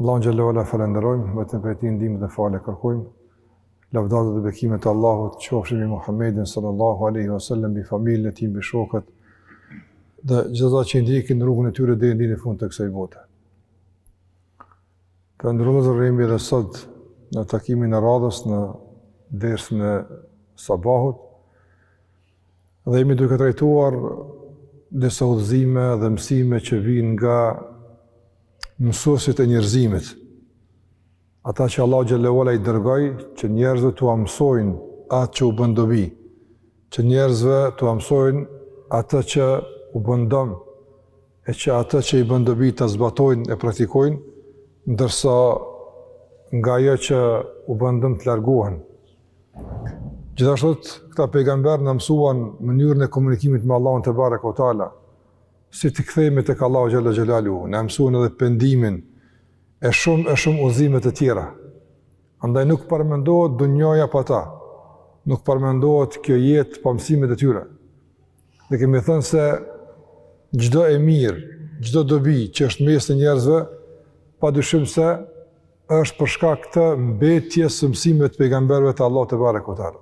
Allahun xhallahu ala falënderojmë, vetëm prej tij ndihmë dhe falje kërkojmë. Lavdatat dhe bekimet e Allahut qofshin mbi Muhammedin sallallahu alaihi wasallam, mbi familjen e tij, mbi shokët dhe gjithë ata që e ndjekin rrugën e tyre deri në fund të kësaj bote. Të nderuar, arrijmë edhe sot në takimin e radhës në dersën e sabahut Dhe jemi duke trajtuar disa udhëzime dhe mësime që vijnë nga mësuesit e njerëzimit. Ata që Allahu xhelle ve ala i dërgoi, që njerëzve t'ua mësojnë atë që u bën dobi, që njerëzve t'ua mësojnë atë që u bën dom, e që atë që u bën dobi ta zbatojnë e praktikojnë, ndërsa nga ajo që u bën dëm të largohen. Gjithashtu këta pejgamberë na mësuan mënyrën e komunikimit me Allahun tebareke ue teala. Si të kthehemi tek Allahu xhelle xhelaluhu, na mësuan edhe pendimin e shumë e shumë udhëzime të tjera. Andaj nuk paramendohet dunjoja pa ta. Nuk paramendohet kjo jetë pa mësimet e tyre. Ne kemi thënë se çdo e mirë, çdo dobi që është në mesin e njerëzve, padyshim se është për shkak të mbetjes së mësimeve të pejgamberëve të Allahut tebareke ue teala.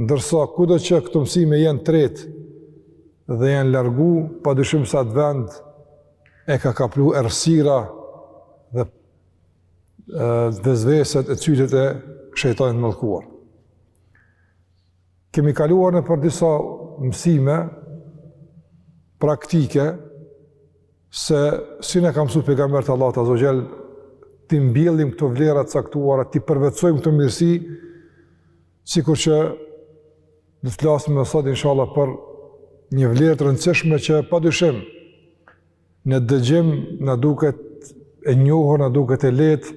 Ndërsa kudo që këto mësime janë tret dhe janë largu, padyshim se atë vend e ka kaplu errësira dhe vesveset e cytjet e shejtanit të mallkuar. Kemi kaluar nëpër disa mësime praktike se si na kanë mësu pejgamberët e Allahut azze ue xhel t'i mbjellim këto vlera të caktuara, t'i përvetësojmë këto mirësi, sikur që do të flasim edhe sot, inshallah, për një vlerë të rëndësishme që padyshim Në dëgjim na duket e njohur, na duket e lehtë,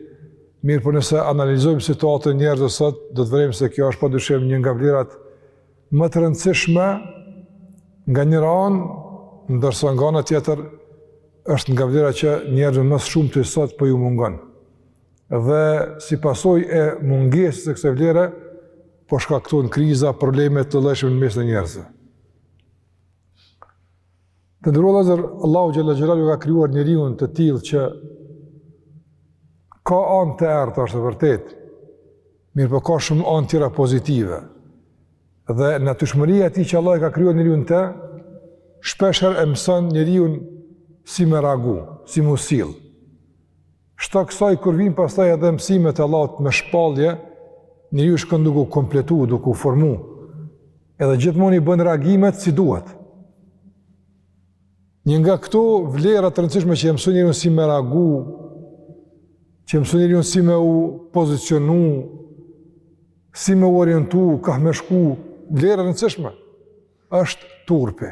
mirëpo nëse analizojmë situatën e njerëzve sot, do të vërejmë se kjo është padyshim një nga vlerat më të rëndësishme nga njëra anë, ndërsa nga ana tjetër është nga vlerat që njerëzve më së shumti sot po ju mungon. Dhe si pasojë e mungesës së kësaj vlere, po shkaktohen kriza, probleme të llojllojshme në mesin e njerëzve. Të nderuar vëllezër, Allahu xhelle xhelaluhu e ka krijuar njeriun të tillë që ka anë të errëta, është e vërtetë, mirëpo ka shumë anë tjera pozitive. Dhe natyrshmëria e tij që Allahu e ka krijuar njeriun në të, shpeshherë e mëson njeriun si me reagu, si m'u sill. Shto kësaj kur vijn pastaj edhe mësimet e Allahut me shpallje, njeriu shkon duke u kompletu, duke u formu, edhe gjithmonë i bën reagimet si duhet. Një nga këto vlera të rëndësishme që e mëson njeriun si me reagu, që e mëson njeriun si me u pozicionu, si me u orientu, kah me shku, vlera e rëndësishme, është turpi.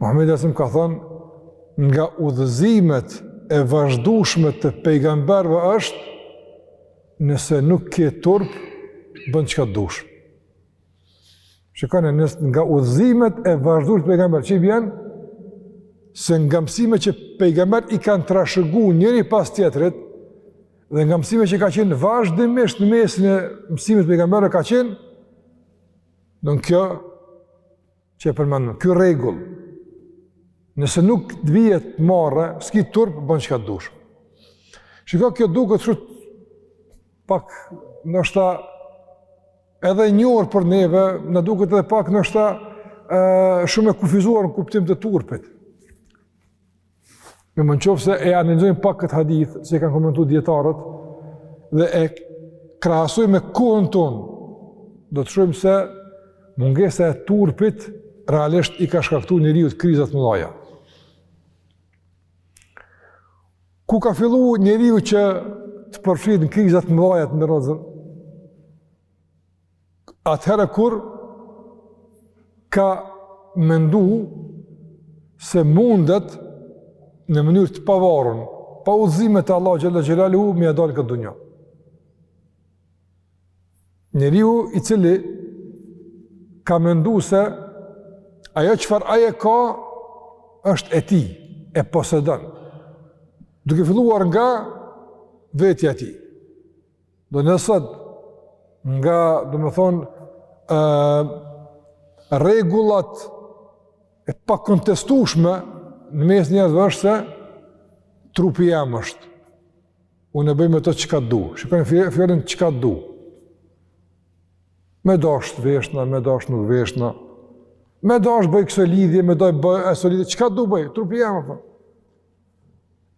Muhamedi alejhi selam ka thënë nga udhëzimet e vazhdueshme të pejgamberëve është nëse nuk ke turp bën çka dush. Shiko nga udhëzimet e vazhdueshme të pejgamberëve që i bjen se nga mësimet që pejgamberët i kanë trashëgu njëri pas tjetrit dhe nga mësime që ka qenë vazhdimisht në mesin e mësimeve të pejgamberëve ka qenë domethënë kjo që e përmendëm. Ky rregull nëse nuk të vjen marre, s'ki turp ban çka dush. Shiko kjo duket shumë pak ndoshta edhe e njohur për neve, na duket edhe pak ndoshta ë shumë e kufizuar në kuptim të turpit. Mirëpo në qoftë se e analizojmë pak këtë hadith, si e kanë komentu dijetarët, dhe e krahasojmë me kohën tonë, do të shohim se mungesa e turpit realisht i ka shkaktu njeriut kriza t'mëdhaja. Ku ka fillu njeriu që të përfshihet në kriza t'mëdhaja të në rëzën? Atëherë kur ka mendu se mundet në mënyrë të pavarun, pa udhëzime të Allahut xhele xhelaluhu, mi e dalë këtë dunja. Njeriu i cili ka mendu se ajo çfarë ai e ka është e tij, e posedon. Duke filluar nga vetja e tij. Domethënë sot nga, do me thonë, rregullat e pakontestushme në mes njerëzve është se trupi jem është. Unë e boj me të çka du. Shiko n'fjalën çka du. Me dasht veshna, me dasht nuk veshna. Me dasht boj kso lidhje, me dasht boj aso lidhje. Çka du boj. Trupi jem është.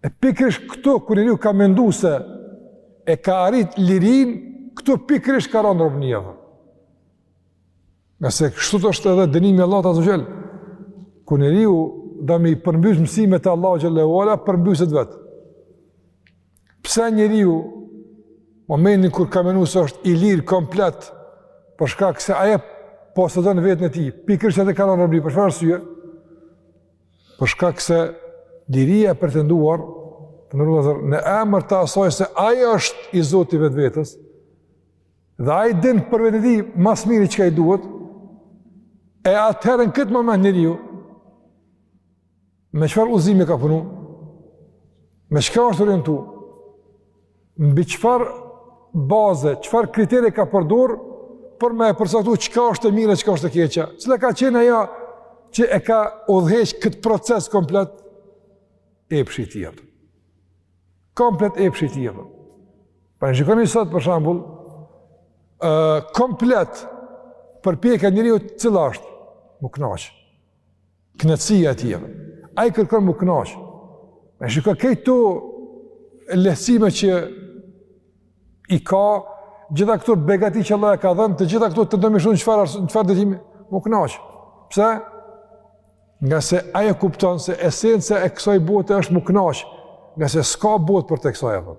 E pikërisht këtu, kur njeriu ka mendu se e ka arrit lirinë, këtu pikërisht ka ra në robni. Nëse kështu është edhe dënimi i Allahut azze ve xhel, kur njeriu do me i përmbys mësimet e Allahut xhele ve ala, përmbyset vetë. Pse një një një, momentin kër ka mendu se është i lirë komplet, për shkak se ai e posedon veten e tij, pikërisht edhe ka ra në robni, për çfarë arsye, Për shkak se liria e pretenduar të ndershëm vëllazër në emër të asaj se ai është i Zoti i vetvetes dhe ai din për vete, di më së miri çka i duhet e atëherë në këtë moment njeriu me çfarë udhëzime ka punu me çka është orientu Mbi çfarë baze, çfarë kriteri e ka përdor për me e përcaktuar çka është e mirë e çka është e keqe? Cila ka qenë ajo që e ka udhëheq këtë proces? Komplet epshi i tij, apo? Komplet epshi i tij, apo? Pa shikoni sot, për shambull, uh, komplet përpjekja e njeriut cila është, m'u knaq. Kënaqësia e tij. Ai kërkon m'u kënaq. Ai shikon këto lehtësime që i ka gjitha këto begati që Allahu ia ka dhënë, të gjitha këto të ndihmojshin në çfarë drejtimi, m'u kënaq. Pse? Nga se ai e kupton se esenca e kësaj bote është m'u kënaq, nga se s'ka botë përtej kësaj apo.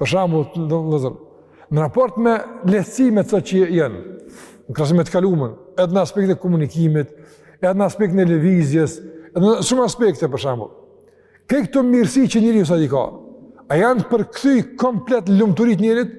Për shembull, vëllazër, në raport me lehtësimet sot që janë, në krahasim me të kaluarën, edhe në aspektin e komunikimit, edhe në aspektin e lëvizjes, edhe në shumë aspekte për shembull. Krejt këto mirësi që njeriu sot i ka, a janë përkthy komplet në lumturi të njeriut?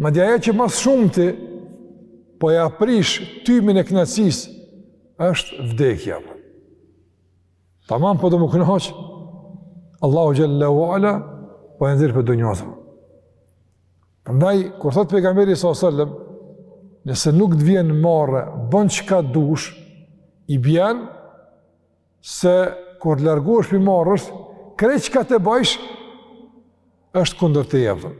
Madje ajo që ma s'shumti po ia prish tymin e kënaqësisë është vdekja. Tamam po do m'u kënaq. Allahu xhelle ve ala po e nxjerr prej dunjasë. Prandaj kur thot pejgamberi sallallahu alajhi wasallam, nëse nuk të vjen marre, bën çka dush, i bjen se kur largohesh prej marres, krejt çka të bëjsh, është kundër teje, apo.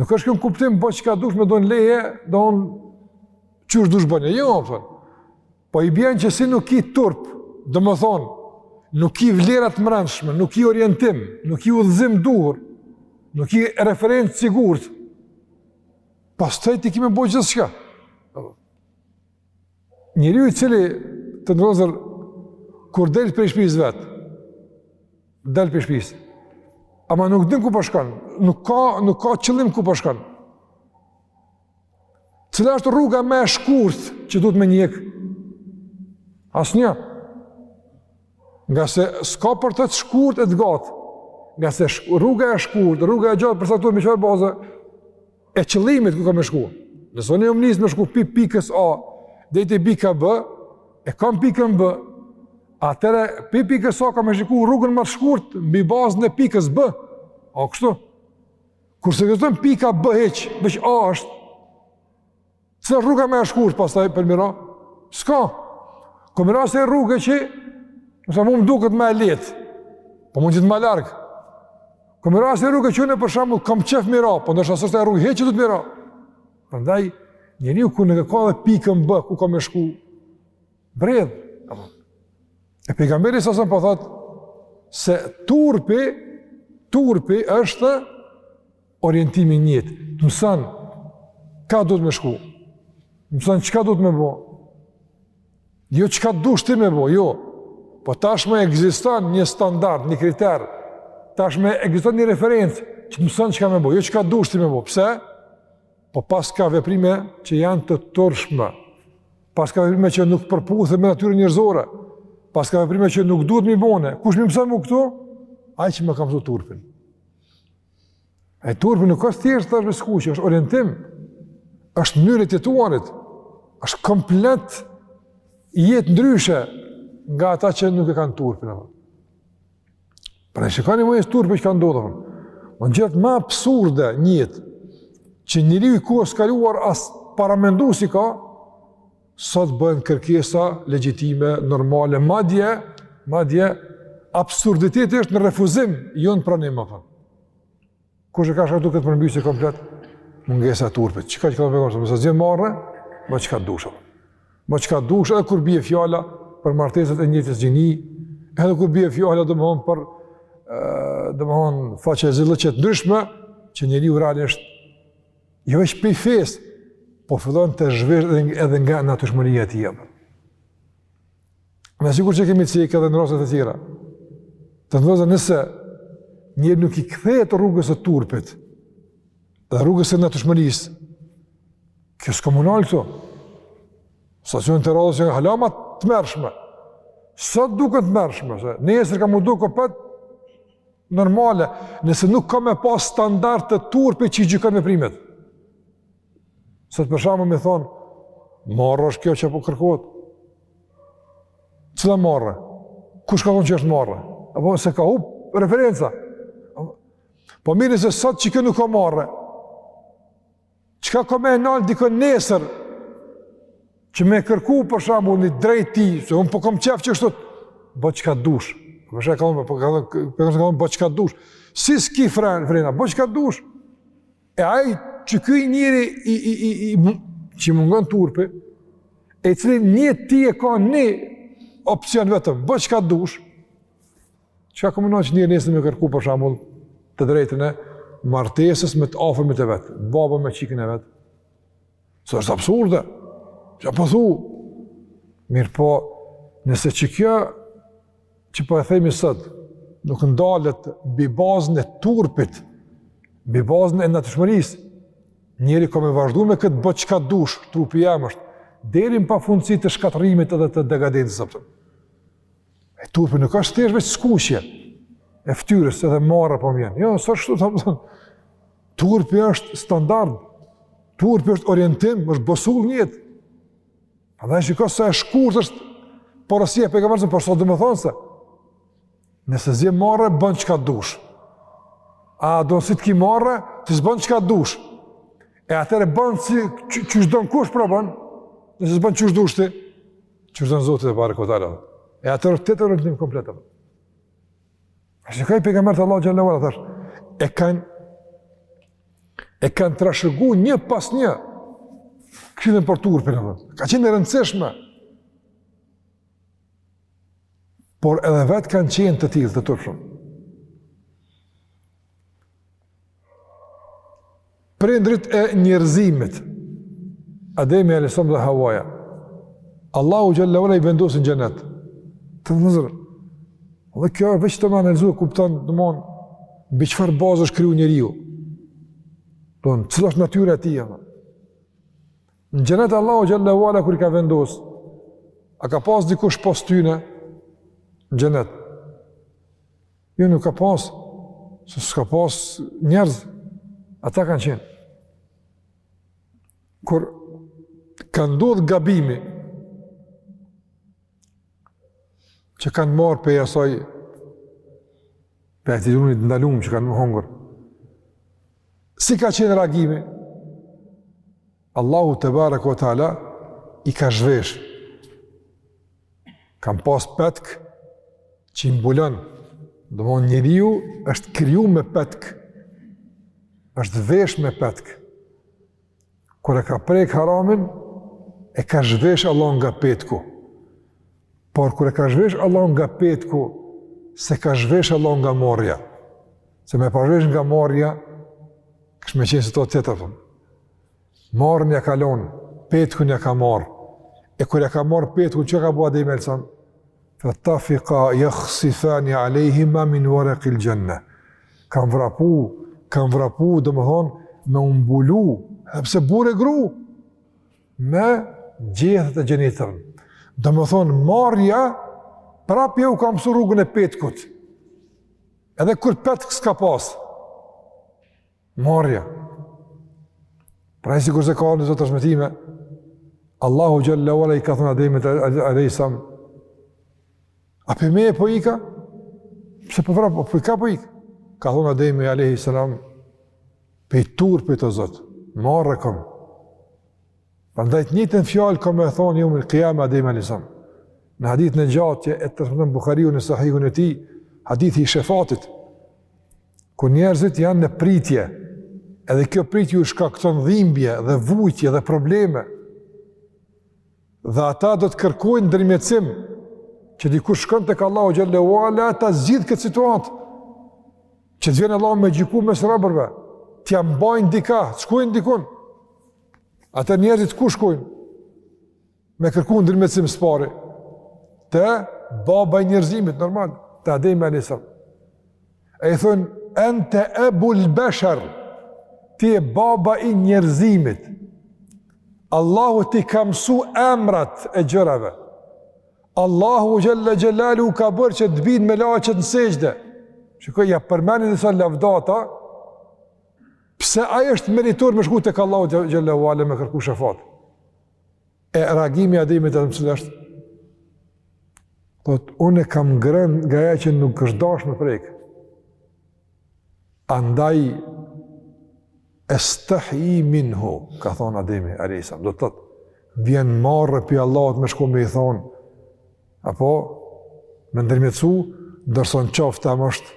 Nuk është n'këtë kuptim, bo çka dush me t'dhanë leje, domethanë qysh dush bëne, jo, apo. Po i bjen që si nuk ki turp, domethënë, nuk ki vlera t'mrenshme, nuk ki orientim, nuk ki udhëzim t'duhur, nuk ki referencë t'sigurt, pastaj ti ki me bo gjithçka. Njeriu i cili, të ndershëm vëllazër, kur del prej shpis vet, del prej shpis, ama nuk din ku po shkon, po nuk ka, nuk ka qëllim ku po shkon. Po cila është rruga më e shkurt që duhet me njek? Asnjë. Nga se s'ka për të të shkurt e të gjatë. Nga se rruga e shkurt, rruga e gjatë, përcaktohet mbi çfarë baze, e qëllimit ku ka me shku. Nëse unë jam nis me shku pi pikës A, deri te pika B, e kam pikën B, atëherë pi pikës A kam me shku rrugën më të shkurt mbi bazën e pikës B, a kështu? Kur s'ekziston pika B hiç, veç A është, Cila është rruga ma e shkurt pastaj për me ra? S'ka. Kom me ra asi rrugë që, me sa mu më duket ma e letë, po mund të jetë ma larg. Kom me ra asi rrugë që unë për shembull, kam qef me ra, po ndoshta s'është rrugë që duhet me ra. Prandaj, njeriu kur nuk ka dhe pikën B, ku ka me shku, bredh. E pejgamberi sasën po thotë, se turpi, turpi është orientim në jetë, të mëson kah duhet me shku, të mëson çka duhet me bo, jo çka dush ti me bo, jo, po tashmë ekziston një standard, një kriter, tashmë ekziston një referencë, që të mëson çka me bo, jo çka dush ti me bo, pse? Po pse ka veprime që janë të turpshme, pse ka veprime që nuk përputhen me natyrën njerëzore, pse ka veprime që nuk duhet me i bo ne, kush m'i mëson mu këto? Ai që më ka mësu turpin. E turpi nuk është thjesht tash me u skuq, është orientim. Është mënyrë e të jetuarit. Është komplet jetë ndryshe nga ata që nuk e kanë turpin apo. Pra shikoni në mungesë të turpit çka ka ndodhur. Po gjërat ma absurde në jetë që njeriu i kohës së kaluar as paramendu s'i ka Sot bëhen kërkesa legjitime, normale, madje, madje, absurditeti është në refuzim, jo në pranim, domethënë. Kush e ka shkaktu këtë përmbysje komplet? Mungesa e turpit. Çka, çka të përmbysje? Nëse s'të vjen marre, bo çka dush. Bo çka dush, edhe kur bie fjala për martesat e të njëjtës gjini, edhe kur bie fjala domethonë për domethonë faqezillëqe të ndryshme, që njeriu realisht Jo veç prej fesë, po fillon të zhvishet edhe nga natyrshmëria e tij. Ne sikur që kemi cek edhe në rastet e tjera. Të nderuar nëse njeriu nuk i kthehet rrugës së turpit dhe rrugës së natyrshmërisë, kjo s'ka me u nal këtu. Stacionet e radhës janë hala ma të tmerrshme. Sa duken të tmerrshme sot, nesër ka me u duk opet, Normale, nëse nuk ka me pas standard të turpit që i gjykon veprimet. Sot për shembull me thonë, marre është kjo që po kërkohet. Cila marre? Kush ka thonë që është marre? Apo se ka hup referenca. Po mirë nëse sot që kjo nuk ka marre. Çka ka me e nalë dikën nesër, që me kërku për shembull një drejtë të tij, se unë po kom qef qështu, bo çka dush, po she kalon, po kalon, bo çka dush, si s'ki fren, frena, bo çka dush, e ai qiky njeri i, i, i, i, që i mungon turpi, i cili në jetë të tij e ka një opcion vetëm, bo çka dush, Çka ka mun që njeri nesër me kërku për shembull të drejtën e martesës me të afërmit e vet, baba me çikën e vet? Se është absurde. A po thu. Mirëpo, nëse që kjo që po e themi sot nuk ndalet mbi bazën e turpit, mbi bazën e natyrshmërisë, njeri ka me vazhdu me këtë bëj çka dush, trupi jem është, deri n'pafundësi të shkatërrimit edhe të degadencës, aptëm. E turpi nuk është thjesht veç skuqje e fytyrës edhe marre po m'vjen. Jo, sa kështu thon thon. Turpi është standard. Turpi është orientim, është bosull njët. A dhe shiko sa e shkurt është porosia e pejgamberit, por sa domethënëse: nëse s'ke marre bën çka dush. A do të thotë ki marre, ti s'bën çka dush. E atëherë bën siç do dikush pra bën, nëse s'bën qysh dush ti. Qysh don Zoti tebareke ve teala. E atëherë të të të rëgjim komplet. A që ka i pejgamberët Allah Xhelle ve ala, thash, e kanë e kanë trashëgu një pas një këshillën për turp, ka qenë e rëndësishme. Por edhe vetë kanë qenë të tillë të turpshëm. prindërit e njerëzimit, Ademi, alejhi selam dhe Havaja. Allahu Xhelle ve ala i vendos n'xhenet. Të të nëzërë. Dhe kjo veç ta me analizu e kupton, domethënë, mbi çfarë bazë është kriju njeriu. Domethënë, cila është natyra e tij, dhe. Në xhenet Allahu Xhelle ve ala kur i ka vendos, a ka pas dikush pos tyne, në xhenet. Jo nuk ka pas, se s'ka pas njerëz, ata kanë qenë. Kur ka ndodhë gabimi, që kanë marrë prej asaj, prej drunit t'ndalum që kanë me hongër, si ka qenë reagimi? Allahu tebareke ve teala i ka zhvesh kan pas petk që i mbulon domethënë njeriu është kriju me petk është vesh me petk kur e ka prek haramin e ka zhvesh Allah nga petku por kur e ka zhvesh Allah nga petku s'e ka zhvesh Allah nga marrja se me e pas zhvesh nga marrja kish me qenë se to të të të të Marren ja ka lënë, petkun ja ka marrë. E kur ja ka marrë petkun, çka ka bo Ademi alejhi selam? Fa tafiqa yakhsifani alayhima min waraq al-janna. Kan vrapu, kan vrapu, domthon me u mbulu, sepse burrë e gru me gjethet e xhenetit. Domthon marrja prapë u ka mësu rrugën e petkut. Edhe kur petk s'ka pas, Marrja. Pra sikurse ka në disa transmetime, Allahu xhele ue ala i ka thënë Ademit alejhi selam, a prej meje po ik a? Pse po vrapon, po ik a po ik a? Ka thënë Ademi alejhi selam, prej turpit, Zot, marre e kom. Prandaj të njëjtën fjalë ka me thonë jeumul kijame Ademi alejhi selam. Në hadithin e gjatë që e transmeton Buhariu në sahihun e tij, hadithi i shefatit, Kur njerëzit janë në pritje, edhe kjo pritje ju shkakton dhimbje dhe vujtje dhe probleme, dhe ata do të kërkojnë ndërmjetësim, që dikush shkon tek Allahu xhele ue ala, ta zgjidhë këtë situatë, që të vjen Allahu me gjyku mes robërve, t'ja mbajnë dikah, të shkojnë dikun, atëherë njerëzit ku shkojnë? Me kërku ndërmjetësim së pari, te baba i njerëzimit, normal, te Ademi alejhi selam. E i thonë, ente ebul besher, ti je baba i njerëzimit. Allahu t'i ka mësu emrat e gjërave. Allahu xhele xhelaluhu ka bërë që të bin melaqet në sexhde. Shiko, ja përmendin disa lavdata, pse ai është meritor me shku tek Allahu xhele ue ala me kërku shefat. E reagimi i Ademit alayhis salam është Thot, unë e kam ngrënë nga ajo që nuk është dash me prek. Andaj, estehji minhu, ka thonë Ademi alayhis salam, do të thot, vjen marre prej Allahut me shku me i thonë, apo, me ndërmjetsu, ndërsa në qoftë të amë është,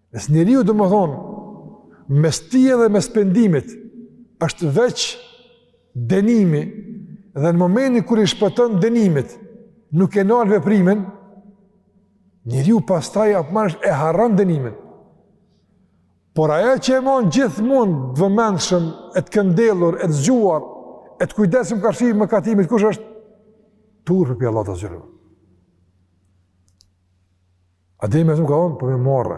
Nëse njeriu domethonë, mes tij edhe mes pendimit, është veç dënimi, dhe në momentin kur i shpëton dënimit, nuk e nal veprimin, njeriu pastaj apëmarsh e harron dënimin. Por ajo që e man gjithmonë të vëmendshëm, e të këndellur, e të zgjuar, e të kujdesshëm karshi mëkatimit, kush është? Turpi prej Allahut xhele ue. Ademi Asim ka thonë, po me marrë.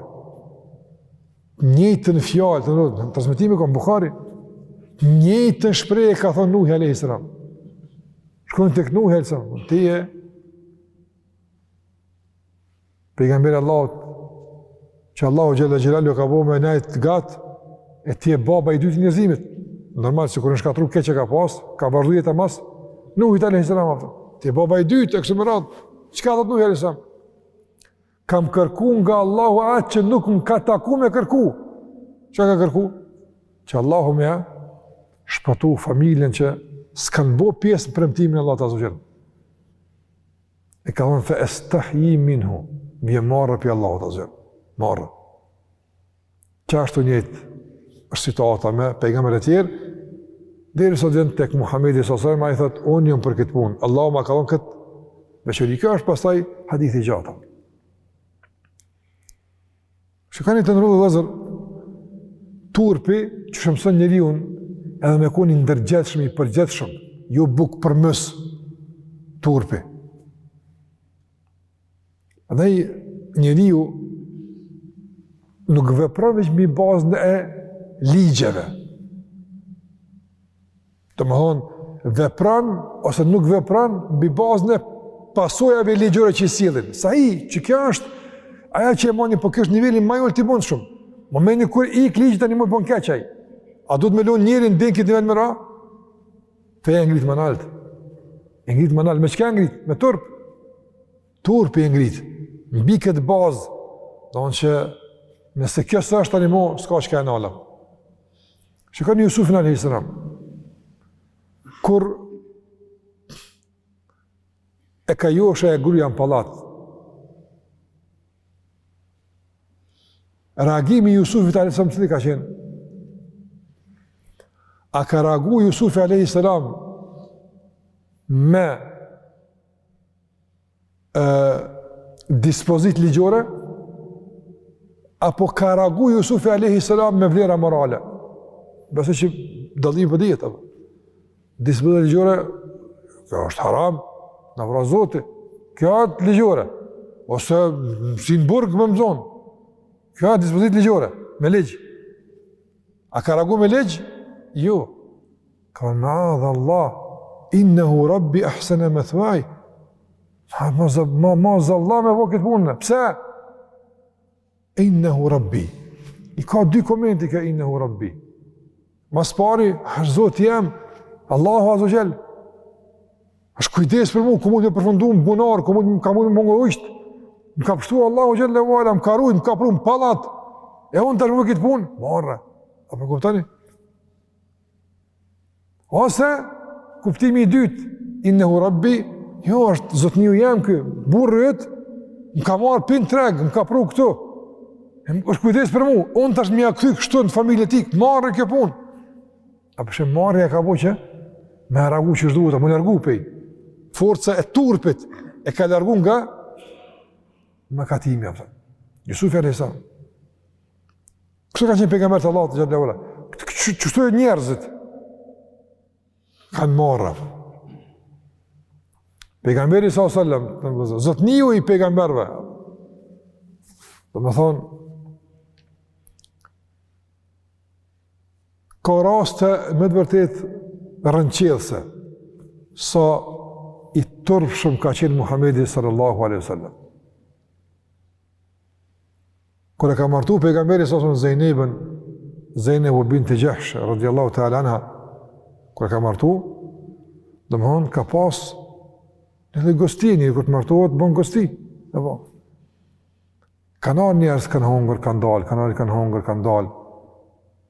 Njëjtën fjalë, në transmetime ka në Buhari, njëjtën shprehje ka thonë Nuhi a.s. Shkojnë te Nuhi a.s. Ti je pejgamberi i Allahut, që Allahu Xhel-le Xhel-le ka bo me jetë të gatë, e ti je baba i dytë i njerëzimit. Normal, sikur janë shkatrru krejt çka ka pasë, ka vazhdu jeta mas, Nuhi a.s. Ti je baba i dytë, e kështu me radhë, çka thotë Nuhi a.s. Kam kërku nga Allahu atë që nuk më ka taku me kërku. Çka ka kërku? Që Allahu me ja shpëtu familjen që s'kanë bo pjesë në premtimin e Allahut azze ue xhel. E ka thënë fe estahji minhu, m'vje marre prej Allahut azze ue xhel. Marre. Qashtu njëjt është situata me pejgamberët tjerë, derisa vjen tek Muhamedi sallallahu alajhi wasallam ai thotë unë jam për këtë punë. Allahu ma ka dhënë këtë veçori. Kjo është pastaj hadithi i gjatë. Shikoni të nderuar vëllezër turpi qysh e mëson njeriun edhe me kon i ndërgjegjshëm i përgjegjshëm, jo veç përmes turpi. Dhe njeriu nuk vepron veç mbi bazën e ligjeve. Domethënë, vepron ose nuk vepron mbi bazën e pasojave ligjore që i sjellin. Se kjo është, ajo që e man, po kjo është niveli ma i ulti i mundshëm. Momentin kur i ik ligjit tani mo bon keq ai. A duhet me lon njerin deri n'këtë nivel me ra? Ta e ngrit ma nalt. E ngrit ma nalt. Me çka e ngrit? Me turp. Turpi e ngrit. Mbi këtë bazë, thotë që nëse kjo s'është tani mo, s'ka çka e nal. Shikoni Jusufin alayhis salam. Kur e ka joshë gruja në pallat, Reagimi i Jusufit alayhis salam cili ka qenë? A ka reagu Jusufi alayhis salam me dispozitë ligjore apo ka reagu Jusufi alayhis salam me vlera morale? Besoj i dallojmë po dihet apo. Dispozita ligjore, kjo është haram, na vret Zoti, kjo është ligjore, ose hi në burg nëse më zonë, kjo është dispozit ligjore, me ligj. A ka reagu me ligj? Jo. Kale meadhallah, innehu rabbi ahsene methuaj, ma, ma, ma, mazallah me bo kit punë, pse? Innehu Rabbi. I ka dy komenti kjo Innehu Rabbi. Mas pari, është Zoti jem, Allahu azze ve xhel. Është kujdes për mu, kom mujt me përfundu në bunar, kom mujt me m'ka- me m'hongër ujqit. Më ka pshtu Allahu xhel-le ve ala, më ka rujt, më ka pru në pallat. E unë tash me hi n'këtë punë? Marre. A po kuptoni? Ose, kuptimi i dytë, innehu rabbi, jo është zotniu jem ky, burri yt, më ka marrë prej n'treg, më ka pru këtu, e është kujdes për mu, unë tash me ja kthy kështu në familje të tij, marre kjo punë, a, prej se marrja e ka bo që me reagu qysh duhet, a me u largu pej, forca e turpit, e ka largu nga mëkatimi, a përshë, Jusufi alejhi selam, Kështu ka qenë pejgamberët e Allahut xhel-le ve ala. Kështu janë njerëzit. Kanë marre. Pejgamberi sa sallam, domethënë zotniu i pejgamberëve. Domethënë ka raste me të vërtet rënqedhëse sa i turpshëm ka qenë Muhammedi sallallahu alaihi sallam. Kur e ka martu pejgamberi s.a.s. Zejneben, Zejnebu bint Xhahsh, radiallahu teala anha, kur e ka martu, domethënë ka pas një gosti, një kur të martohet, bon gosti, apo. Kanë ardhë njerëz, kanë hongër, kanë dalë, kanë ardhë, kanë hongër, kanë dalë.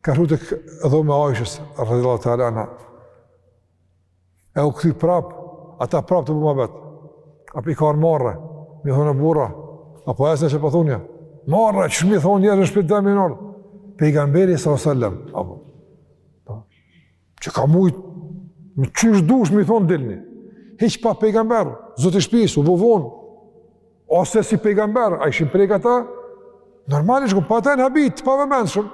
Ka shku te dhoma e Aishes, radiallahu teala anha, e u kthy prap, ata prap tu bo muhabet, apo i ka ardhë marre, me i thonë e burra, apo ec ne qe po thuja, po marre, që me i thonë njeri në shpi të vet, dhëndër, pejgamberi s.a.s. Që ka mujtë, me qysh dush me i thonë dilni. Hiq pa pejgamber, zoti i shpisë, u bo vonë, ose si pejgamber, a ishin prek ata, normalisht u patën habit, të pavëmendshëm.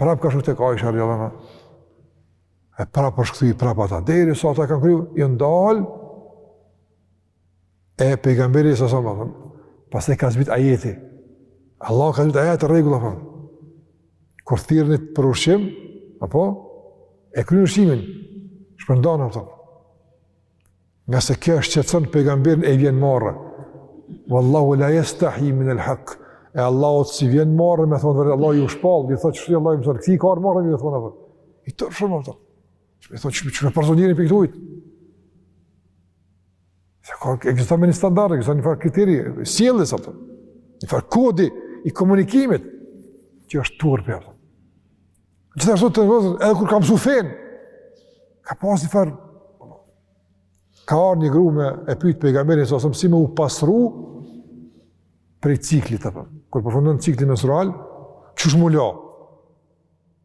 Prap ka shku te Aishja radiallahu anha. E prap është kthy, prap ata. Derisa ata kanë kryu, janë dalë, e pejgamberi s.a.s. domethënë, pas ka zbrit ajeti, Allahu ka zbrit ajet, rregull, domethënë, kur thirreni për ushqim, apo, e kryeni ushqimin, shpërndahuni, domethënë, ngase kjo e shqetëson pejgamberin e i vjen marre, Wallahu la yastahi min al-haq. E Allahu s'i vjen marre me thonë vër, Allahu ju shpall, ju thotë qysh i Allahu më thonë, këtij i ka ardhë marre me ju thonë, i turpshëm, Që me thonë, që, që me përzo njëri për këtë ujtë? Se ka, e këzëta me një standarde, e këzëta një farë kriteri, sjelljes, a, të, një farë kodi i komunikimit, që është turp, a kupton. Gjithashtu të nëzër, edhe kur ka msu fenë, ka pas një farë, ka ardh një gru me e pyt pejgamberin, alejhi selam si me u pasru prej ciklit, apë. kur përfundon cikli menstrual, qysh m'u la?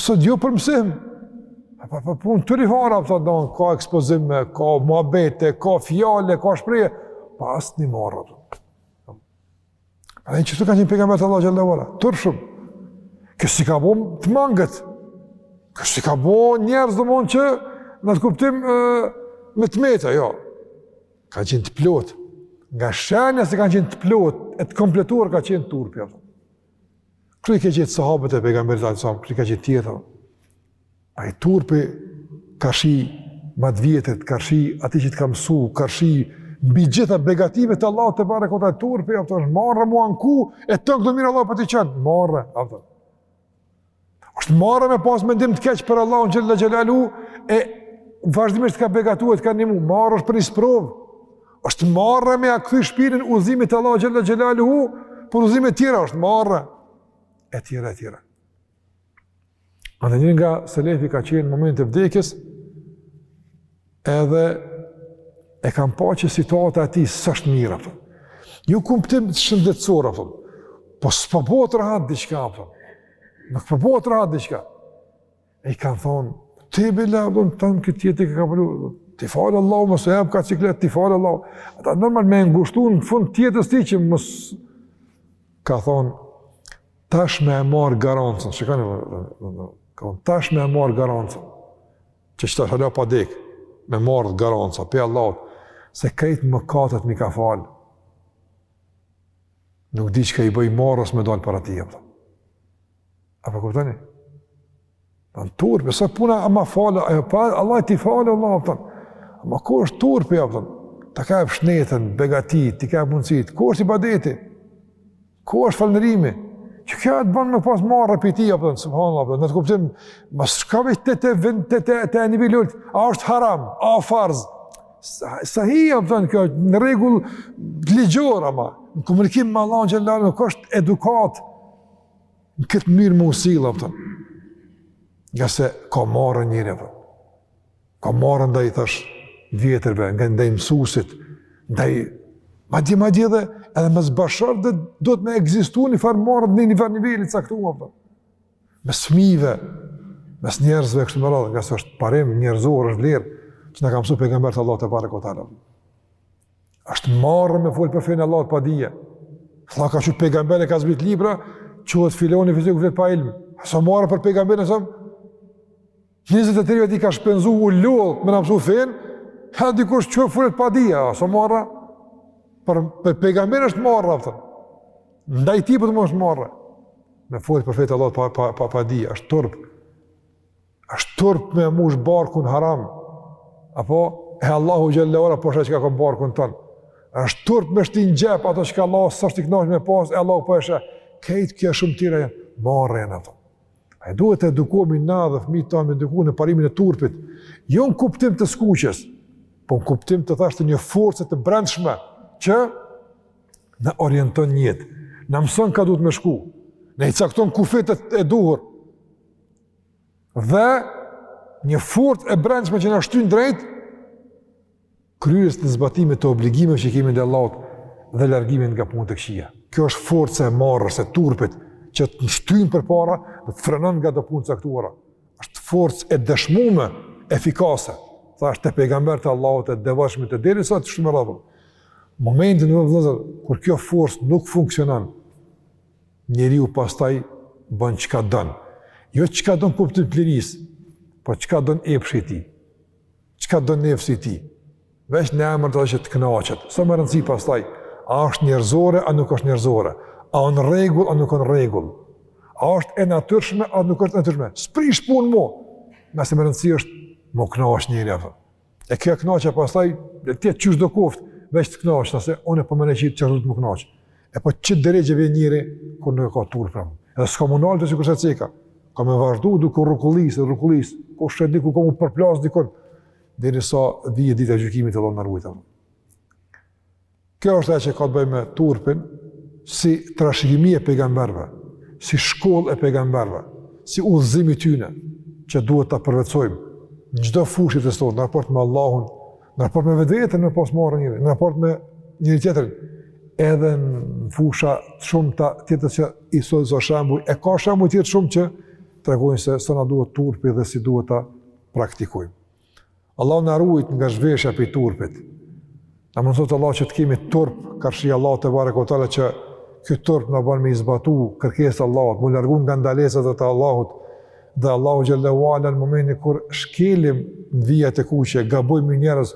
Sot jo për mësim. Po po, po punë të rihara, po do të ka ekspozim, ka muhabete, ka fjalë, ka shprehje, pa asnjë marre. A dhe që të ka një pejgamberët Allahu xhele ue ala, turpshëm. S'i ka bo të mangët, s'i ka bo njerëz dhe mund që n'at kuptim e, me të meta, jo. Kanë qenë të plotë, nga shenja se kanë qenë të plotë, e të kompletuar ka qenë turpja. Kështu i ke gjithë sahabët e pejgamberit alejhi selam, kështu i ke gjithë tjerët. Ai turpi karshi ma t'vjetrit, karshi atij që të ka mësu, karshi mbi gjitha begative të Allahut tebareke ue teala turpi, a kupton, marre m'u anku, e tona kto mira Allahu po t'i çon, marre, a kupton. Është marre me pas mendim të keq për Allahun xhele xhelaluhu e vazhdimisht t'ka begatu e t'ka ndihmu, marre është për një sprovë. Është marre me ia kthy shpinën udhëzimit të Allahut xhele xhelaluhu, për udhëzime të tjera është marre e tjera e tjera. Edhe njëri nga selefi ka qenë në momentin e vdekjes, Edhe e kanë pa që situata e tij s'është mirë, për. Jo n'kuptim shëndetsor, për. Po s'po bëhet rahat diçka, për. Nuk po bëhet rahat diçka. E i kanë thonë, ti bile, për, tonë këtë jetë e ke kalu, për. T'i fal Allahu, mos u bo n'siklet, t'i fal Allahu. Ata normal me ngushllu në fund t'jetës ti që më së... Ka thonë, tash me e marrë garancën, që ka një, tash me e marrë garancën. që qetash pa dek, me marrë garancë, prej Allahut, se krejt mëkatet m'i ka falë, nuk di çka i bëj marres me dalë para tij, a kupton. A po kuptoni? Në në turpi, s'o puna a ma fal, apo, Allahu t'i fal, Allahu, a kupton. Ama ku është turpi, a kupton, ta ka jep shnetën, begatitë, t'i ka jep mundësit, ku është ibadeti? Ku është falënderimi? Që kjo e të bënë me pas marre prej tij, a kupton, subhanallah, n'at kuptim, ma shka me të të vend, të të të e niveli i ulët, a është haram, a farz, sa hi, a kupton, kjo është në rregull ligjor, ama, në komunikim me Allahun xhele ue ala, nuk është edukatë në këtë mënyrë me u sjellë, a kupton, nëse ka marre njeri, a kupton. Ka marre ndaj i thash vjetërve, nga ndaj mësusit, ndaj ma dje ma dje dhe edhe me zbashar dhe duhet me ekzistu një farë marre dhe një farë nivelit sa këtu ma përta. Me smive, me së njerëzve e kështu me radhë, ngase është parim njerëzor, është vlerë, që na kanë msu pejgambert e Allahut tebareke ve teala. Është marre me folë për fenë e Allahut pa dije. Tha ka çu pejgamberë ka zbrit libra, çohet filani fisteki flet pa ilm. Sa marre për pejgamberin, sa Njëzet e tri vjet ka shpenzu u lodhë me na msu fenë, ha dikush që folet pa dije, a s'o marre, për, për pejgamber është marre, patjetër. Ndaj tij për po të më është marre, me fol për fe të Allahut pa, pa, pa, pa dije, është turp, është turp me mush barkun haram, apo e Allahu xhele ve ala po sheh çka ka barkun tënë, është turp me shti në xhep, ato çka Allahu s'është i knaqt me pas, e Allahu po e sheh, krejt kjo e shumë tjera janë, marre janë, patjetër. A e duhet të edukohemi na dhe fëmijët tanë me i eduku në parimin e turpit, jo në kuptim të skuqjes, po në kuptim të thashë të një force të brendshme që na orienton në jetë, na mëson ka duhet me shku, na i cakton kufijtë e duhur. Dhe një forcë e brendshme që na shtyn drejt kryerjes, zbatimit të obligimeve që kemi ndaj Allahut dhe largimit nga punët e këqija. Kjo është forca e marres e turpit që të shtyn përpara dhe të frenon nga do punë caktuara. Është forcë e dëshmuar, efikase. Thashë te pejgamberët e Allahut e devotshmit deri sot shumë e rëndë. Momentin, vëllezër, kur kjo forcë nuk funksionon, njeriu pastaj bën çka don. Jo çka don në kuptim të lirisë, po çka don epshi i tij. çka do nefsi i tij. Veç në emër të që të kënaqet. S'o me rëndësi pastaj, a është njerëzore, a nuk është njerëzore, a në rregull, a nuk në rregull, a është e natyrshme, a nuk është e natyrshme. S'prish punë mo. Ngase me rëndësi është m'u kënaq njeri apo. E kjo kënaqja pastaj le të jetë qysh do koftë, veç të kënaqet, se unë po më ne çit çfarë do të m'u kënaq. E po çë drejtë vjen njeri kur nuk e ka turp apo. Edhe s'ka me u nalë sikurse ceka. Ka me vazhdu duke u rrukullis, rrukullis. Poshtë diku ka me u përplas dikun derisa vjen dita e gjykimit Allahu na ruajt. Kjo është ajo që ka të bëjë me turpin si trashëgimi e pejgamberëve, si shkollë e pejgamberëve, si udhëzim i tyre që duhet ta përvetësojmë në çdo fushë të jetës sonë, në raport me Allahun, në raport me vetëveten me pas marre njeri, në raport me njëri-tjetrin, edhe në fusha të shumta të jetës që i sot disa shembuj, e ka shembuj tjerë shumë që tregojnë se sa na duhet turpi dhe si duhet ta praktikojmë. Allahu na ruajt nga zhveshja prej turpit, na mundësoftë Allahu që të kemi turp, karshi Allahut tebareke ve teala që këtë turp na ban me i zbatu kërkesat e Allahut, me u largu nga ndalesat e Allahut, Dhe Allahu Xhele ve Ala në momentin kur shkelim në vijat e kuqe, gabojmë si njerëz,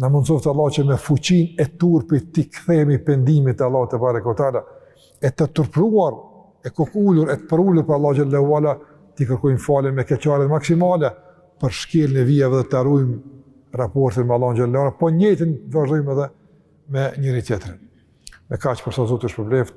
na mundësoftë Allah që me fuqinë e turpit t'i kthehemi pendimit te Allahu tebareke ve teala, e të turpëruar, e kokulur, e të përulur para Allahut Xhele ve Ala, t'i kërkojmë falje me keqardhje maksimale, për shkeljen e vijave dhe ta ruajmë raportin me Allahun Xhele ve Ala, po të njëjtën ta vazhdojmë edhe me njëri tjetrin. Me kaq për sot, Zoti ju shpërbleftë,